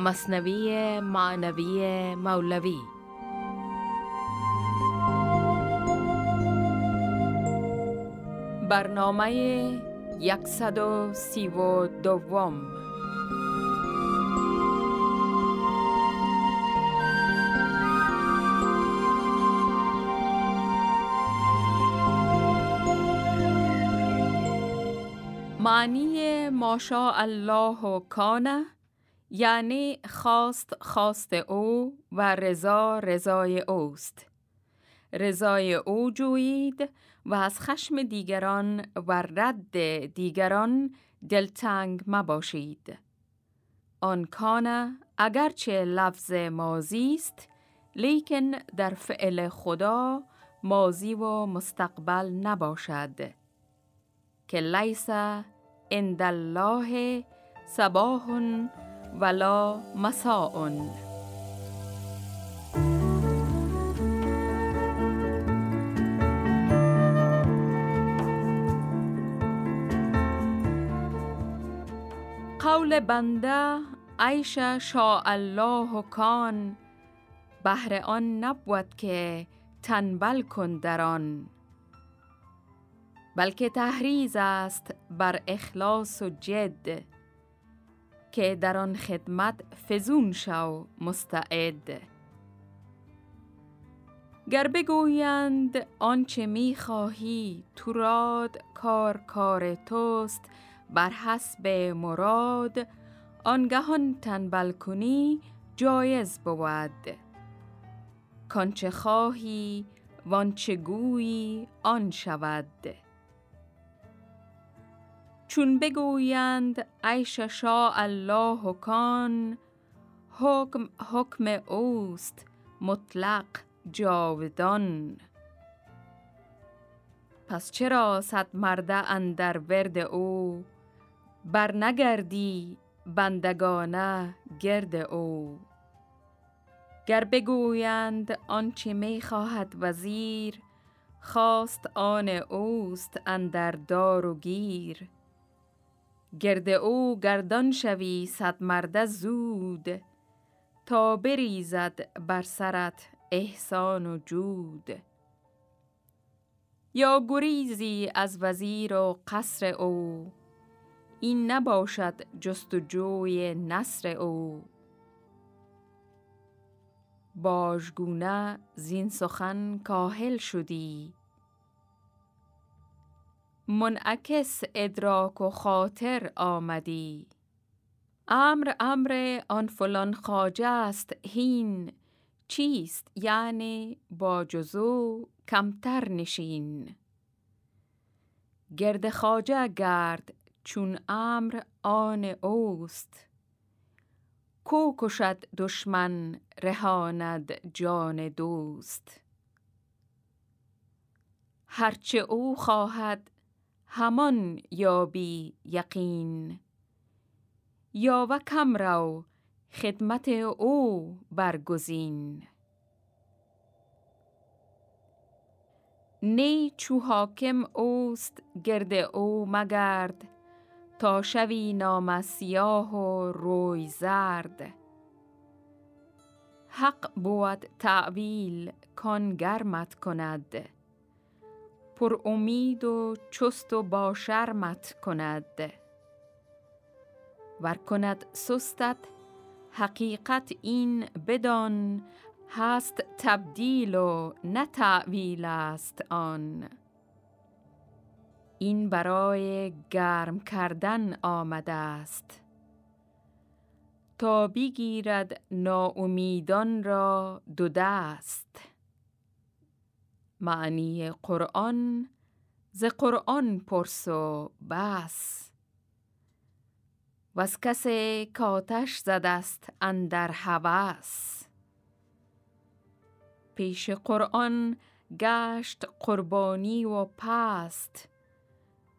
مصنوی معنوی مولوی. برنامه یکصد و سی و دوم. معنی ماشا الله کانه یعنی خواست خواست او و رضا رضای اوست. رضای او جویید و از خشم دیگران و رد دیگران دلتنگ مباشید. آن کانه اگرچه لفظ مازی است لیکن در فعل خدا مازی و مستقبل نباشد. که لیس عند الله ولا مساء. قول بنده عیش شاء الله کان بهر آن نبود که تنبل کن در آن. بلکه تحریز است بر اخلاص و جد. که در آن خدمت فزون شو مستعد. گر بگویند آنچه می خواهی تو راد کار کار توست بر حسب مراد آنگهان تنبل کنی جایز بود. کانچه خواهی وانچه گویی آن شود. چون بگویند عیش شاء الله کان حکم حکم اوست مطلق جاودان. پس چرا صد مرده اندر ورد او؟ بر نگردی بندگانه گرد او. گر بگویند آنچه می خواهد وزیر خواست آن اوست اندر دار و گیر. گرد او گردان شوی صد مرده زود. تا بریزد بر سرت احسان و جود. یا گریزی از وزیر و قصر او این نباشد جستجوی نصر او. باژگونه زین سخن کاهل شدی. منعکس ادراک و خاطر آمدی. امر امر آن فلان خاجه است هین. چیست؟ یعنی با جزو کمتر نشین. گرد خاجه گرد چون امر آن اوست. کو کشد دشمن رهاند جان دوست. هرچه او خواهد همان یابی یقین. یا و کم رو خدمت او برگزین. نی چو حاکم اوست گرد او مگرد تا شوی نام سیاه و روی زرد. حق بود تعویل کان گرمت کند. پر امید و چست و با شرمت کند. ور کند سستت حقیقت این بدان هست تبدیل و نه تعویل است آن. این برای گرم کردن آمده است. تا بگیرد ناامیدان را دو دست. معنی قرآن؟ ز قرآن پرس و بس. و از کسی کاتش زدست اندر هوس. پیش قرآن گشت قربانی و پست.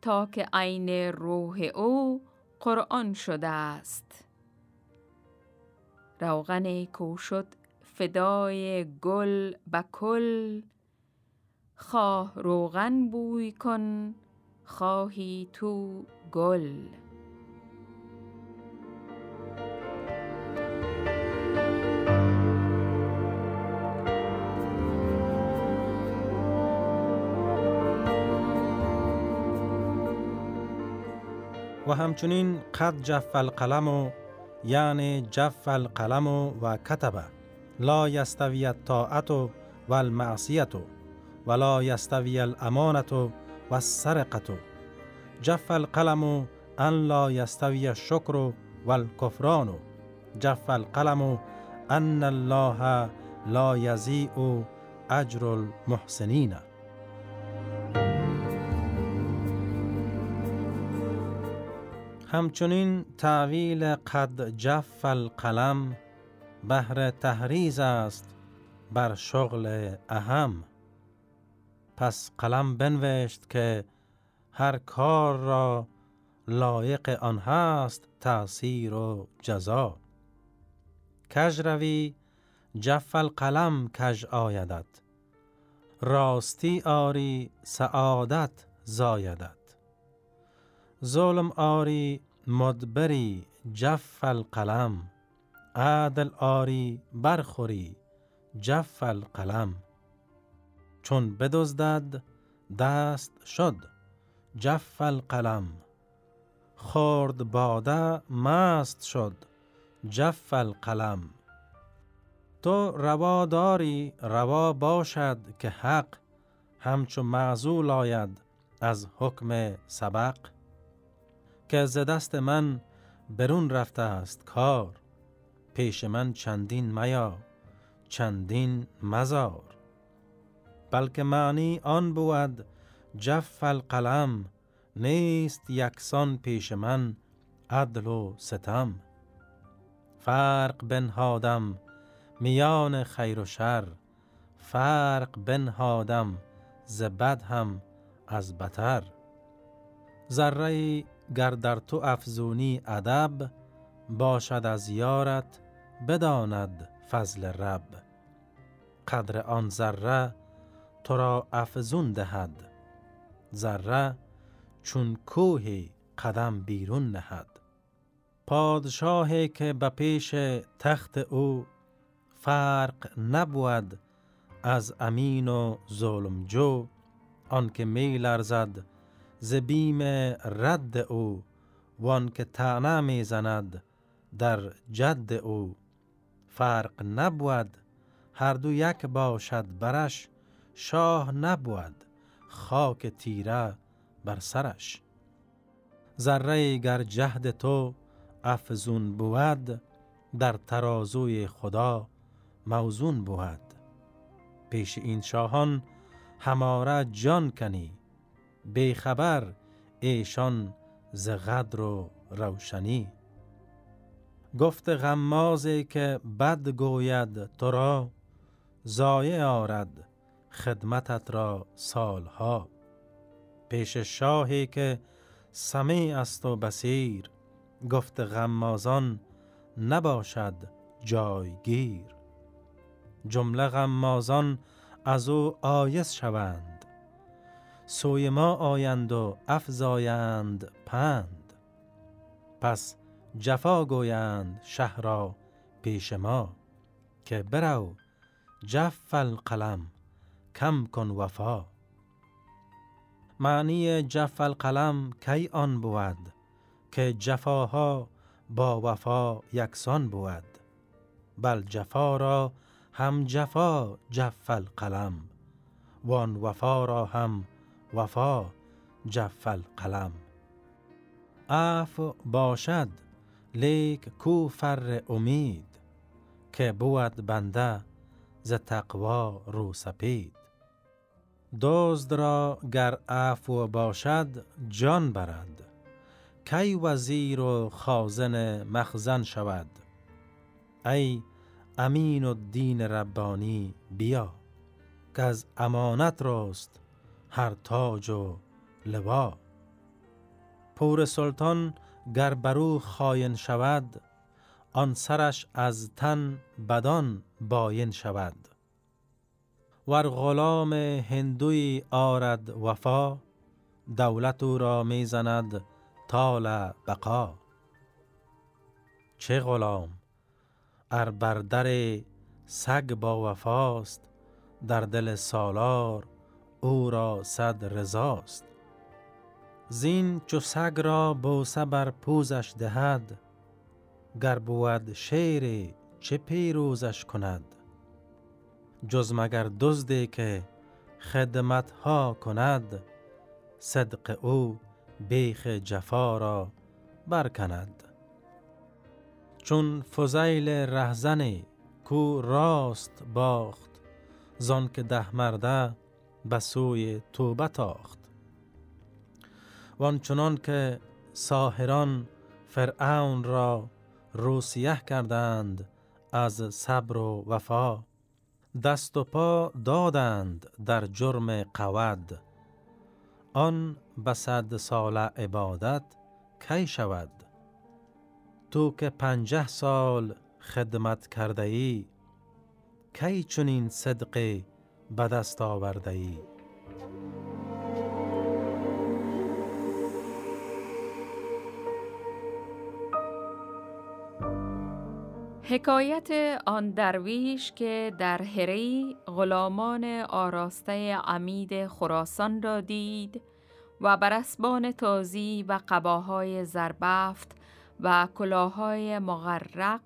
تا که عین روح او قرآن شده است روغن کو شد فدای گل بکل. خواه روغن بوی کن خواهی تو گل. و همچنین قد جف القلم و یعنی جف القلم و, و کتبه لا یستوی الطاعت و المعصیت. ولا یستوی الامانت و السرقت جف القلم ان لا یستوی الشکر والکفران جف القلم ان الله لا یزیع اجر المحسنین. همچنین تعویل قد جف القلم بهر تحریز است بر شغل اهم. پس قلم بنوشت که هر کار را لایق آن هست تأثیر و جزا. کج روی جف القلم کج آیدد راستی آری سعادت زایدد ظلم آری مدبری جف القلم. عدل آری برخوری جف القلم. چون بدزدد دست شد جف القلم. خورد باده مست شد جف القلم. تو روا داری روا باشد که حق همچو معزول آید از حکم سبق. که ز دست من برون رفته است کار پیش من چندین میا چندین مزار. بلکه معنی آن بود جف القلم نیست یکسان پیش من عدل و ستم. فرق بنهادم میان خیر و شر فرق بنهادم ز بد هم از بتر. ذره گر در تو افزونی ادب باشد از یارت بداند فضل رب. قدر آن ذره تو را افزون دهد. ذره چون کوهی قدم بیرون نهد. پادشاهی که به پیش تخت او فرق نبود از امین و ظلمجو آنکه می لرزد ز بیم رد او وان که تعنه می زند در جد او. فرق نبود هر دو یک باشد برش شاه نبود خاک تیره بر سرش. ذره گر جهد تو افزون بود در ترازوی خدا موزون بود. پیش این شاهان هماره جان کنی بیخبر ایشان ز غدر و روشنی. گفت غمازی که بد گوید تو را زایه آرد خدمتت را سالها. پیش شاهی که سمیع است و بسیر گفت غمازان نباشد جایگیر. جمله غمازان از او آیس شوند. سوی ما آیند و افزایند پند. پس جفا گویند شهرا پیش ما که برو جف القلم. کم کن وفا. معنی جف القلم کی آن بود که جفاها با وفا یکسان بود؟ بل جفا را هم جفا جف القلم وان وفا را هم وفا جف القلم. اف باشد لیک کو فر امید که بود بنده ز تقوا رو سپید. دزد را گر عفو باشد جان برد. کی وزیر و خازن مخزن شود؟ ای امین و دین ربانی بیا. که از امانت راست هر تاج و لوا. پور سلطان گر برو خاین شود آن سرش از تن بدان باین شود. ور غلام هندوی آرد وفا دولت او را می‌زند طال بقا. چه غلام؟ ار بر سگ با وفاست در دل سالار او را صد رضاست. زین چو سگ را بوسه بر پوزش دهد گر بود شیر چه پیروزش کند؟ جز مگر دزدی که خدمت ها کند؟ صدق او بیخ جفا را برکند. چون فضیل رهزنی کو راست باخت زان که ده مرده به سوی توبه تاخت. وان چنان که ساهران فرعون را روسیه کردند از صبر و وفا دست و پا دادند در جرم قود. آن به صد سال عبادت کی شود؟ تو که پنجه سال خدمت کرده ای کی چنین صدقی به دست آورده ای حکایت آن درویش که در هری غلامان آراسته عمید خراسان را دید و بر اسبان تازی و قباهای زربفت و کلاهای مغرق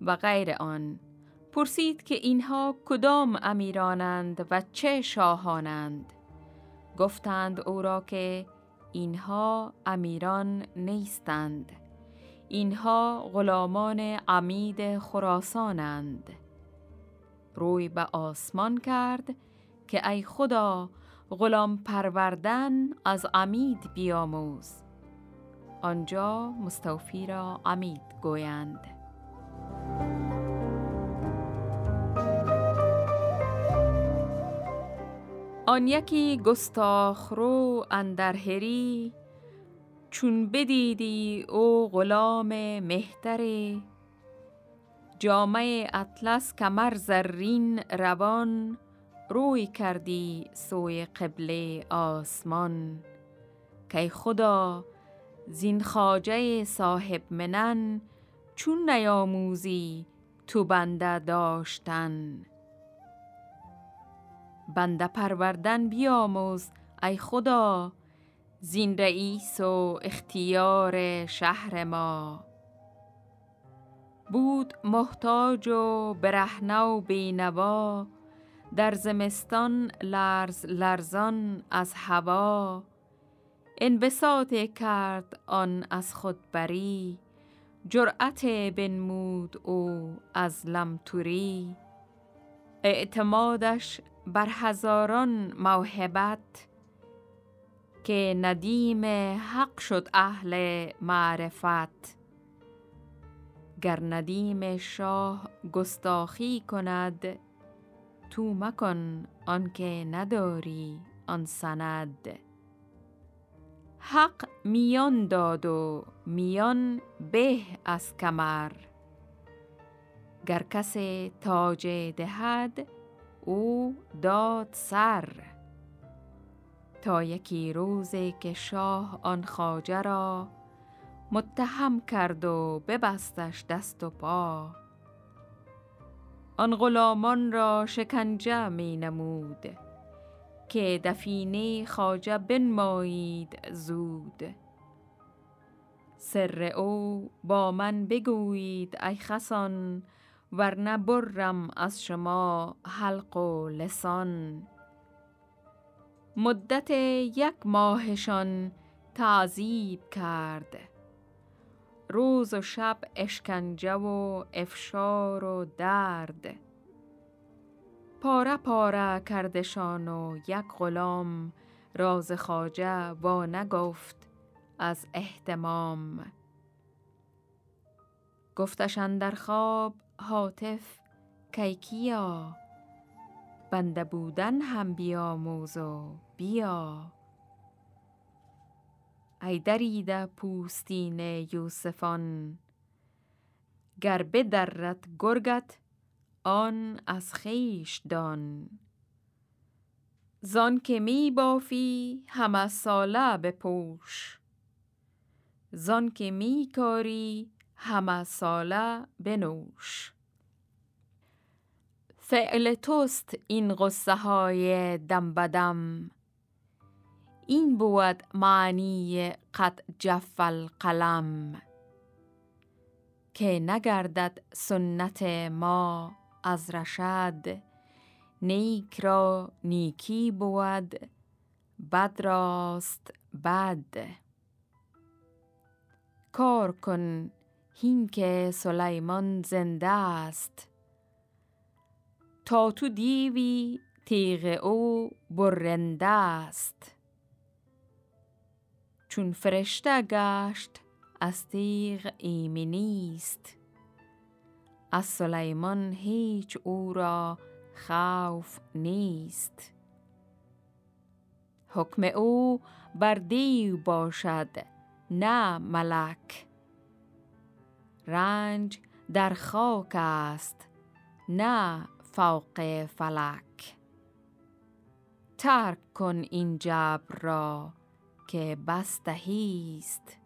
و غیر آن پرسید که اینها کدام امیرانند و چه شاهانند. گفتند او را که اینها امیران نیستند. اینها غلامان عمید خراسانند. روی به آسمان کرد که ای خدا غلام پروردن از عمید بیاموز. آنجا مستوفی را عمید گویند. آن یکی گستاخ رو اندر هری چون بدیدی او غلام مهتری جامعه اطلس کمر زرین روان روی کردی سوی قبله آسمان. که خدا زین خاجه صاحب منن چون نیاموزی تو بنده داشتن. بنده پروردن بیاموز ای خدا زین رئیس و اختیار شهر ما. بود محتاج و برهنه و بینوا در زمستان لرز لرزان از هوا. انبساط کرد آن از خود بری جرأت بنمود او از لمتوری. اعتمادش بر هزاران موهبت که ندیم حق شد اهل معرفت. گر ندیم شاه گستاخی کند تو مکن آنکه نداری آن سند. حق میان داد و میان به از کمر. گر کس تاج دهد او داد سر. تا یکی روزی که شاه آن خاجه را متهم کرد و ببستش دست و پا. آن غلامان را شکنجه می نمود که دفینه خاجه بنمایید زود. سر او با من بگویید ای خسان ورنه برم از شما حلق و لسان. مدت یک ماهشان تعذیب کرد. روز و شب اشکنجه و افشار و درد. پاره پاره کردشان و یک غلام راز خاجه و نگفت از احتمام. گفتشان در خواب حاطف کیکیا بنده بودن هم بیاموز و بیا. ای دریده پوستین یوسفان گر بدرد گرگت آن از خیش دان. زان که می بافی همه ساله بپوش زان که می کاری همه ساله بنوش فعل توست این غصه های دم. بدم این بود معنی قد جف القلم. که نگردد سنت ما از رشد. نیک را نیکی بود بد راست بد. کار کن هین که سلیمان زنده است. تو دیوی تیغ او برنده است. چون فرشته گشت از تیغ ایمی نیست. از سلیمان هیچ او را خوف نیست. حکم او بر دیو باشد نه ملک. رنج در خاک است نه فوق فلک. ترک کن این جبر را که بستهیست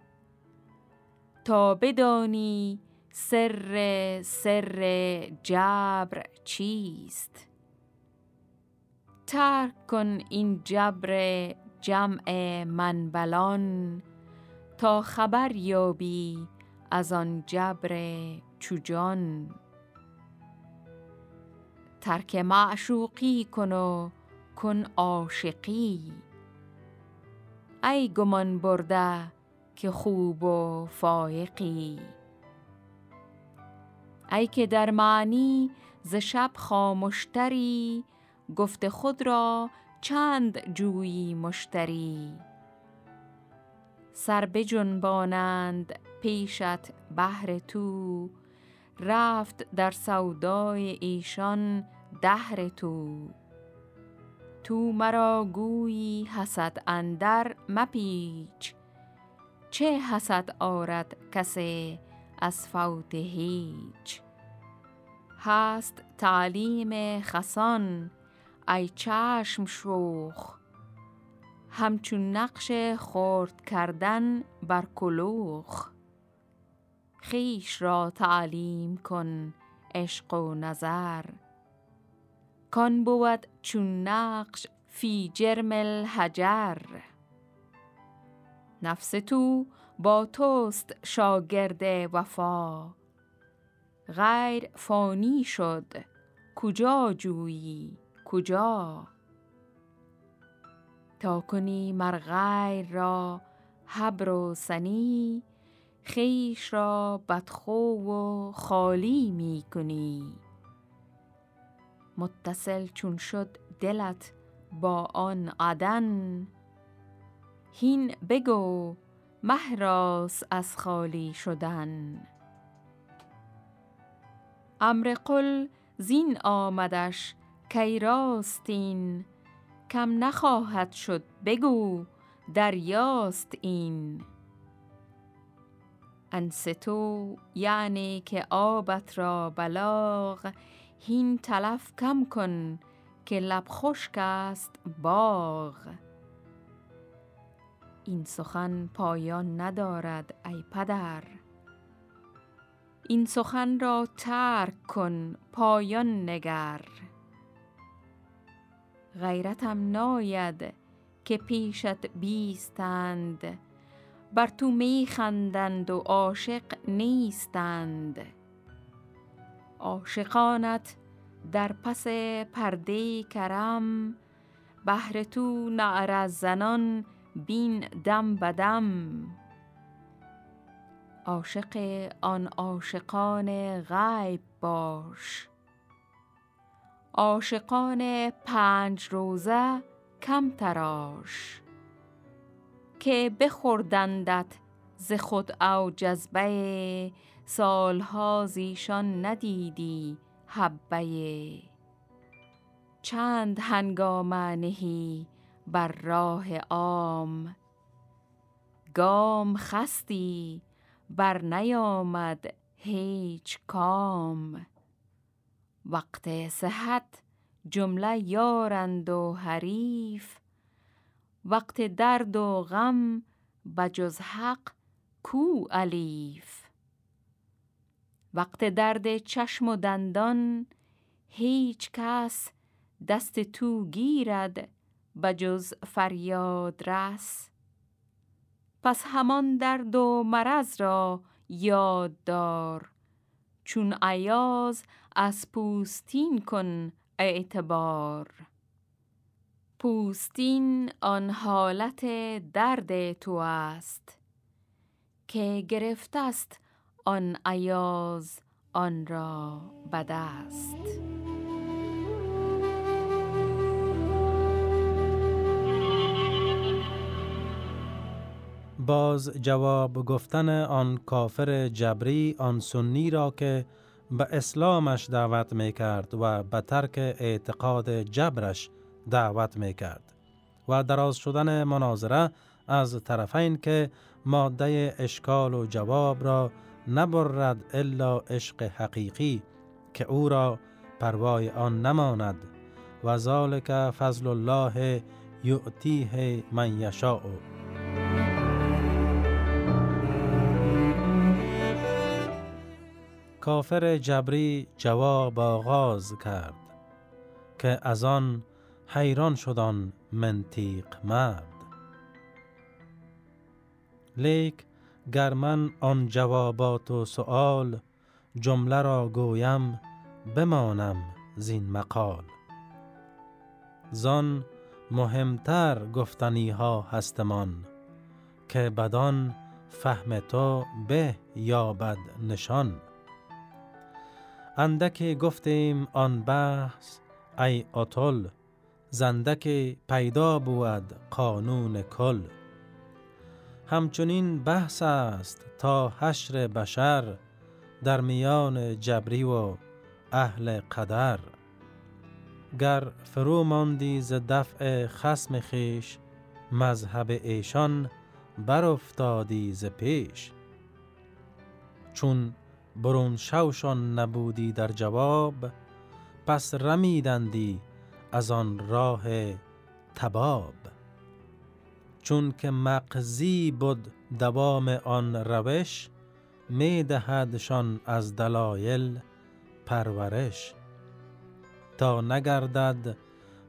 تا بدانی سر سر جبر چیست. ترک کن این جبر جمع منبلان تا خبر یابی از آن جبر چوجان. ترک معشوقی کن و کن عاشقی. ای گمان برده که خوب و فایقی ای که در معنی ز شب خامشتری گفت خود را چند جویی مشتری. سر بجنبانند پیشت بهر تو رفت در سودای ایشان دهر تو. تو مرا گویی حسد اندر مپیچ. چه حسد آرد کسی از فوت هیچ؟ هست تعلیم خسان ای چشم شوخ. همچون نقش خورد کردن بر کلوخ. خیش را تعلیم کن عشق و نظر. کان بود چون نقش فی جرم الحجر. نفس تو با توست شاگرد وفا. غیر فانی شد کجا جویی؟ کجا؟ تا کنی مر غیر را حبر و سنی خیش را بدخو و خالی می کنی. متصل چون شد دلت با آن عدن. هین بگو مهراس از خالی شدن. امر قل زین آمدش کی راستین کم نخواهد شد بگو دریاست این. انستو یعنی که آبت را بلاغ هین تلف کم کن که لب خشک است باغ. این سخن پایان ندارد ای پدر. این سخن را ترک کن پایان نگر. غیرتم ناید که پیشت بیستند. بر تو می خندند و عاشق نیستند. عاشقانت در پس پرده کرم. بهر تو نعره زنان بین دم بدم عاشق آن عاشقان غیب باش. عاشقان پنج روزه کم تراش. که بخوردندت ز خود او جذبه سالها زیشان ندیدی حبه. چند هنگامه نهی بر راه عام. گام خستی بر نیامد هیچ کام. وقت صحت جمله یارند و حریف. وقت درد و غم بجز حق کو الیف. وقت درد چشم و دندان هیچ کس دست تو گیرد بجز فریاد رس. پس همان درد و مرض را یاد دار چون عیاز از پوستین کن اعتبار. پوستین آن حالت درد تو است که گرفته است آن عیاز آن را بد است. باز جواب گفتن آن کافر جبری آن سنی را که به اسلامش دعوت می کرد و به ترک اعتقاد جبرش دعوت می کرد و دراز شدن مناظره از طرفین که ماده اشکال و جواب را نبرد الا عشق حقیقی که او را پروای آن نماند و ذالک فضل الله یعطیه من یشاء. کافر جبری جواب آغاز کرد که از آن حیران شدان منطیق مرد. لیک گر من آن جوابات و سؤال جمله را گویم بمانم زین مقال. زان مهمتر گفتنی ها هستمان که بدان فهم تو به یا بد نشان. اندک گفتیم آن بحث ای اطل زندک پیدا بود قانون کل. همچنین بحث است تا حشر بشر در میان جبری و اهل قدر. گر فرو ماندی ز دفع خسم خیش مذهب ایشان برافتادی ز پیش. چون برون شوشان نبودی در جواب پس رمیدندی از آن راه تباب. چون که مقضی بود دوام آن روش می دهدشان از دلایل پرورش. تا نگردد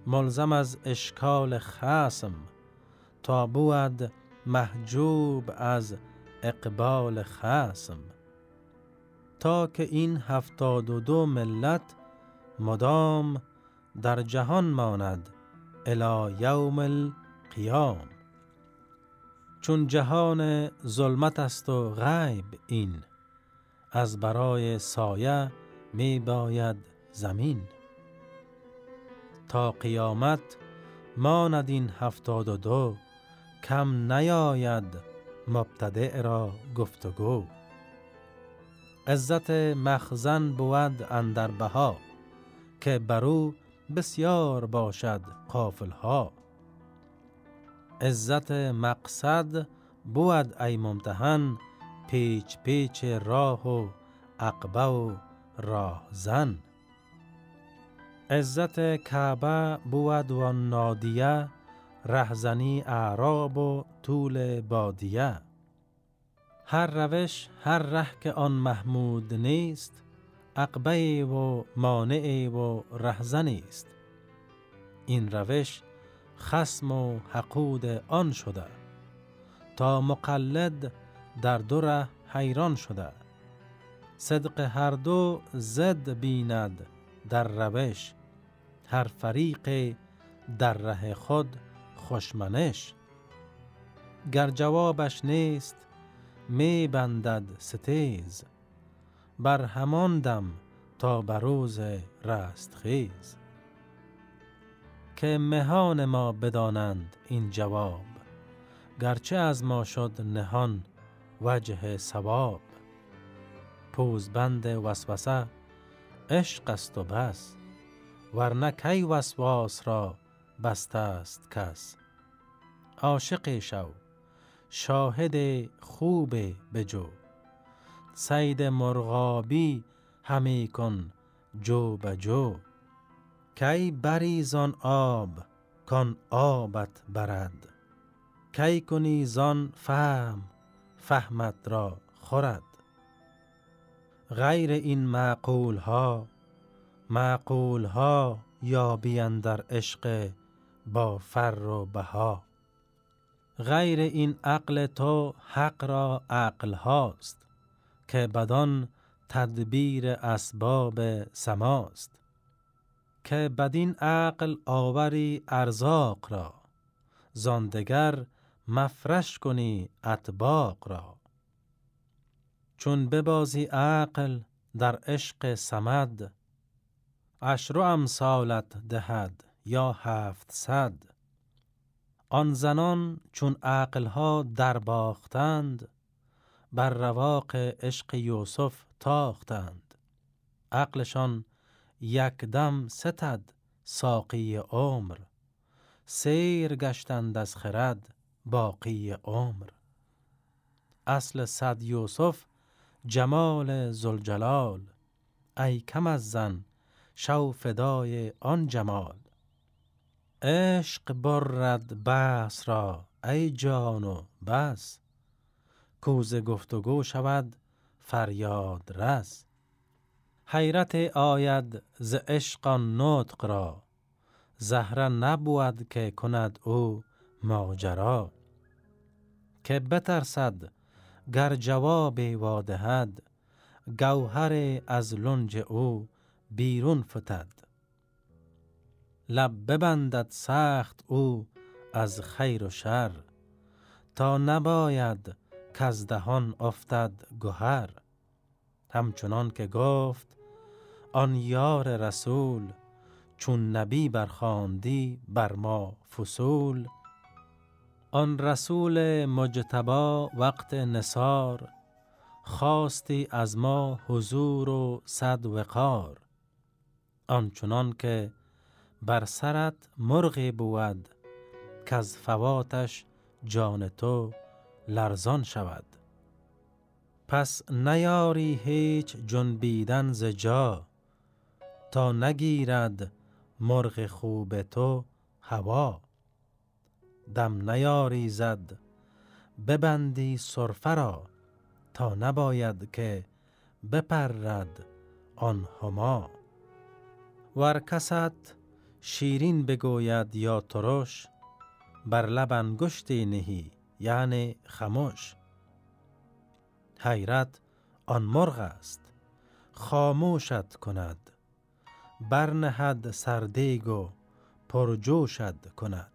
ملزم از اشکال خسم تا بود محجوب از اقبال خسم تا که این هفتاد و دو ملت مدام در جهان ماند الی یوم القیام. چون جهان ظلمت است و غیب این. از برای سایه می باید زمین. تا قیامت ماند این هفتاد و دو کم نیاید مبتدع را گفتگو. عزت مخزن بود اندر بها که برو بسیار باشد قافل ها عزت مقصد بود ای ممتحن پیچ پیچ راه و عقبه و راه زن. عزت کعبه بود و نادیه رهزنی اعراب و طول بادیه. هر روش هر ره که آن محمود نیست عقبه و مانع و رهزنی است. این روش خسم و حقود آن شده تا مقلد در دو حیران شده. صدق هر دو زد بیند در روش هر فریق در ره خود خوشمنش. گر جوابش نیست می بندد ستیز بر همان دم تا بروز رست خیز که مهان ما بدانند این جواب. گرچه از ما شد نهان وجه سواب پوزبند وسوسه عشق است و بس ورنه کی وسواس را بسته است کس. عاشق شو شاهد خوب بجو. سید مرغابی همی کن جو بجو. کی بریزان آب کان آبت برد؟ کی کنی زان فهم فهمت را خورد؟ غیر این معقول ها معقول ها یا بیان در عشق با فر و بها. غیر این عقل تو حق را عقل هاست که بدان تدبیر اسباب سماست. که بدین عقل آوری ارزاق را زاندگر مفرش کنی اطباق را. چون ببازی عقل در عشق سمد عشر امثالت دهد یا هفت صد. آن زنان چون عقلها در باختند بر رواق عشق یوسف تاختند. عقلشان یک دم ستد ساقی عمر. سیر گشتند از خرد باقی عمر. اصل صد یوسف جمال زلجلال ای کم از زن شو فدای آن جمال. عشق برد بس را ای جان و بس. کوز گفتگو شود فریاد رس. حیرت آید ز عشق نطق را. زهره نبود که کند او ماجرا. که بترسد گر جواب وادهد گوهر از لنج او بیرون فتد. لب ببندد سخت او از خیر و شر تا نباید کز دهان افتد گهر. همچنان که گفت آن یار رسول چون نبی برخاندی بر ما فصول. آن رسول مجتبا وقت نصار خواستی از ما حضور و صد وقار. آنچنان که بر سرت مرغی بود که از فواتش جان تو لرزان شود. پس نیاری هیچ جنبیدن ز جا. تا نگیرد مرغ خوب تو هوا. دم نیاری زد ببندی صرفه را تا نباید که بپرد آن هما. ور کست شیرین بگوید یا ترش بر لب انگشتی نهی یعنی خموش حیرت آن مرغ است خاموشت کند. برنهد سردیگ و پرجوشد کند.